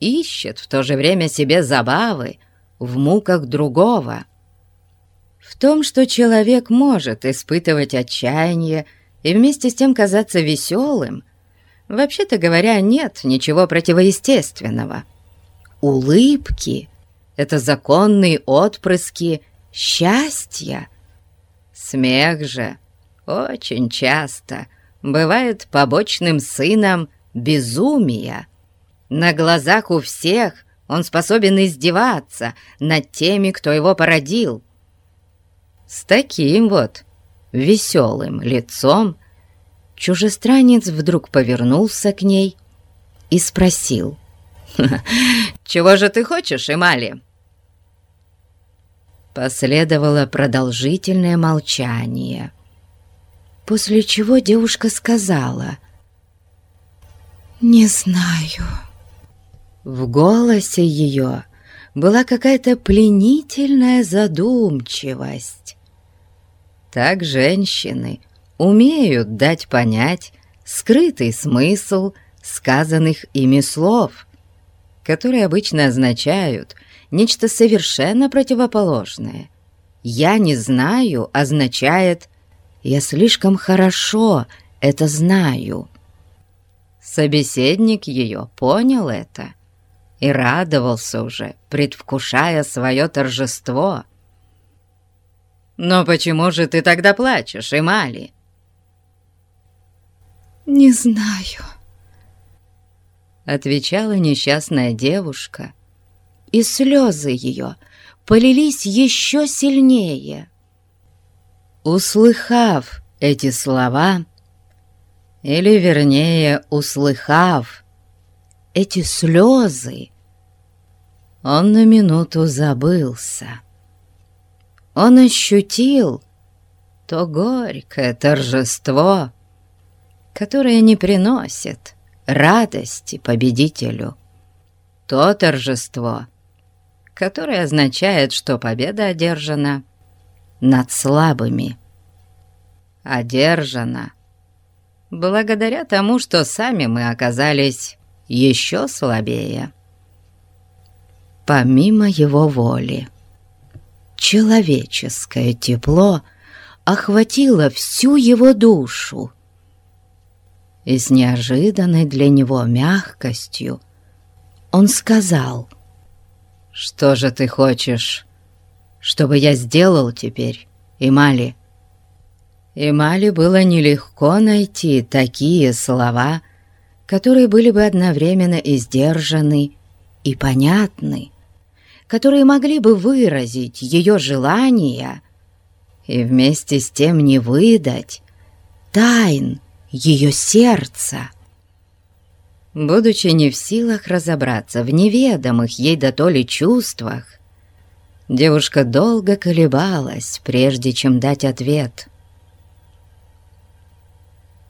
ищет в то же время себе забавы в муках другого. В том, что человек может испытывать отчаяние и вместе с тем казаться веселым, вообще-то говоря, нет ничего противоестественного — улыбки — это законные отпрыски счастья. Смех же очень часто бывает побочным сыном безумия. На глазах у всех он способен издеваться над теми, кто его породил. С таким вот веселым лицом чужестранец вдруг повернулся к ней и спросил — «Чего же ты хочешь, Эмали?» Последовало продолжительное молчание, после чего девушка сказала, «Не знаю». В голосе ее была какая-то пленительная задумчивость. Так женщины умеют дать понять скрытый смысл сказанных ими слов, которые обычно означают нечто совершенно противоположное. «Я не знаю» означает «я слишком хорошо это знаю». Собеседник ее понял это и радовался уже, предвкушая свое торжество. «Но почему же ты тогда плачешь, Эмали?» «Не знаю», — отвечала несчастная девушка, и слезы ее полились еще сильнее. Услыхав эти слова, или, вернее, услыхав эти слезы, он на минуту забылся. Он ощутил то горькое торжество, которое не приносит радости победителю, то торжество, которое означает, что победа одержана над слабыми. Одержана благодаря тому, что сами мы оказались еще слабее. Помимо его воли, человеческое тепло охватило всю его душу, и с неожиданной для него мягкостью он сказал, «Что же ты хочешь, чтобы я сделал теперь, Имали?» Имали было нелегко найти такие слова, которые были бы одновременно и сдержаны, и понятны, которые могли бы выразить ее желания и вместе с тем не выдать тайн ее сердца. Будучи не в силах разобраться в неведомых ей до то ли чувствах, девушка долго колебалась, прежде чем дать ответ.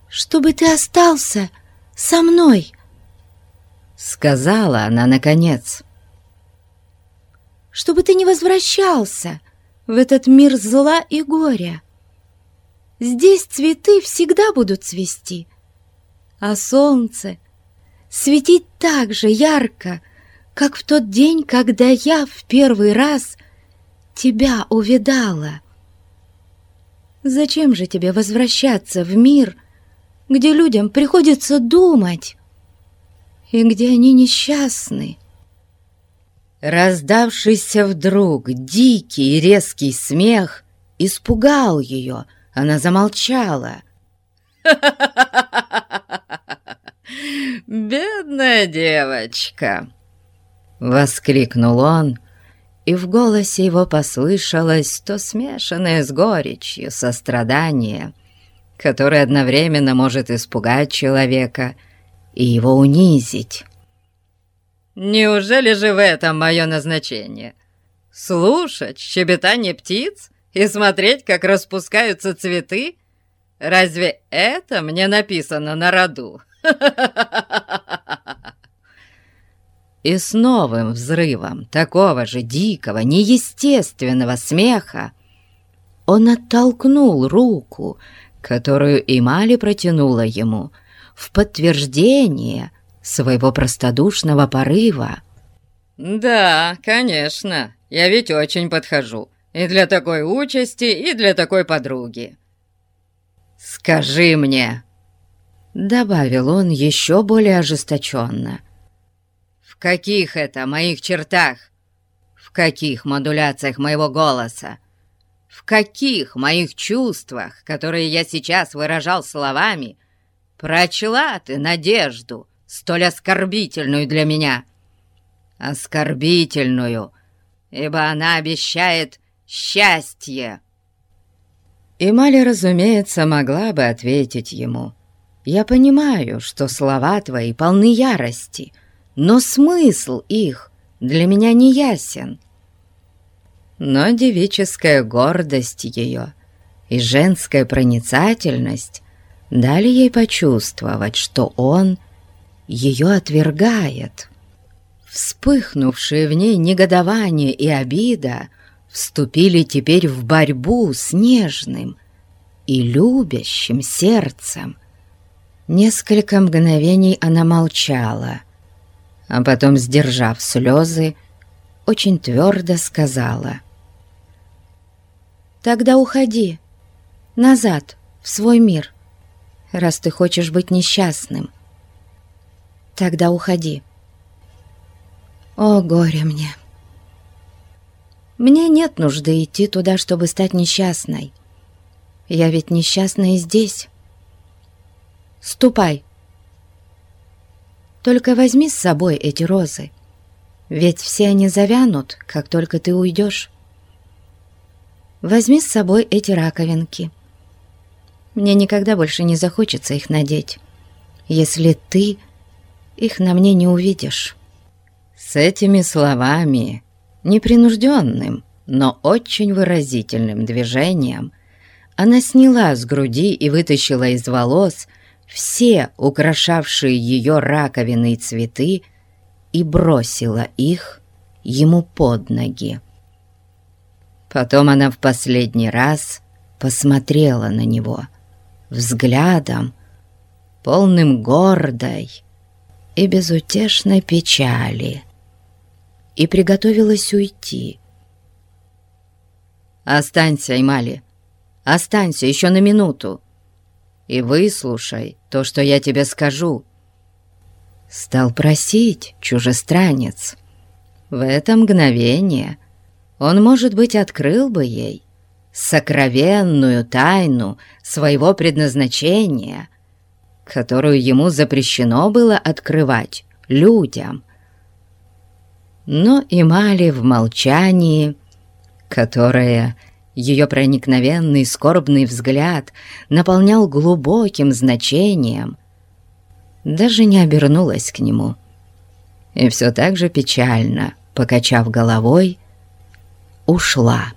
«Чтобы ты остался со мной!» Сказала она наконец. «Чтобы ты не возвращался в этот мир зла и горя. Здесь цветы всегда будут цвести, а солнце светить так же ярко, как в тот день, когда я в первый раз тебя увидала. Зачем же тебе возвращаться в мир, где людям приходится думать, и где они несчастны?» Раздавшийся вдруг дикий и резкий смех испугал ее — она замолчала. «Бедная девочка!» Воскликнул он, и в голосе его послышалось то смешанное с горечью сострадание, которое одновременно может испугать человека и его унизить. «Неужели же в этом мое назначение? Слушать щебетание птиц и смотреть, как распускаются цветы? Разве это мне написано на роду?» И с новым взрывом такого же дикого, неестественного смеха он оттолкнул руку, которую Имали протянула ему в подтверждение своего простодушного порыва. «Да, конечно, я ведь очень подхожу и для такой участи, и для такой подруги. «Скажи мне!» Добавил он еще более ожесточенно. «В каких это моих чертах? В каких модуляциях моего голоса? В каких моих чувствах, которые я сейчас выражал словами, прочла ты надежду, столь оскорбительную для меня? Оскорбительную, ибо она обещает счастье!» Эмали, разумеется, могла бы ответить ему. «Я понимаю, что слова твои полны ярости, но смысл их для меня не ясен». Но девическая гордость ее и женская проницательность дали ей почувствовать, что он ее отвергает. Вспыхнувшие в ней негодование и обида вступили теперь в борьбу с нежным и любящим сердцем. Несколько мгновений она молчала, а потом, сдержав слезы, очень твердо сказала. «Тогда уходи, назад, в свой мир, раз ты хочешь быть несчастным. Тогда уходи». О, горе мне! Мне нет нужды идти туда, чтобы стать несчастной. Я ведь несчастная здесь. Ступай. Только возьми с собой эти розы, ведь все они завянут, как только ты уйдешь. Возьми с собой эти раковинки. Мне никогда больше не захочется их надеть, если ты их на мне не увидишь». С этими словами, непринужденным, но очень выразительным движением, она сняла с груди и вытащила из волос все украшавшие ее раковины и цветы и бросила их ему под ноги. Потом она в последний раз посмотрела на него взглядом, полным гордой и безутешной печали и приготовилась уйти. «Останься, Аймали, останься еще на минуту и выслушай то, что я тебе скажу». Стал просить чужестранец. В это мгновение он, может быть, открыл бы ей сокровенную тайну своего предназначения, которую ему запрещено было открывать людям но и Мали в молчании, которое ее проникновенный скорбный взгляд наполнял глубоким значением, даже не обернулась к нему. И все так же печально, покачав головой, ушла.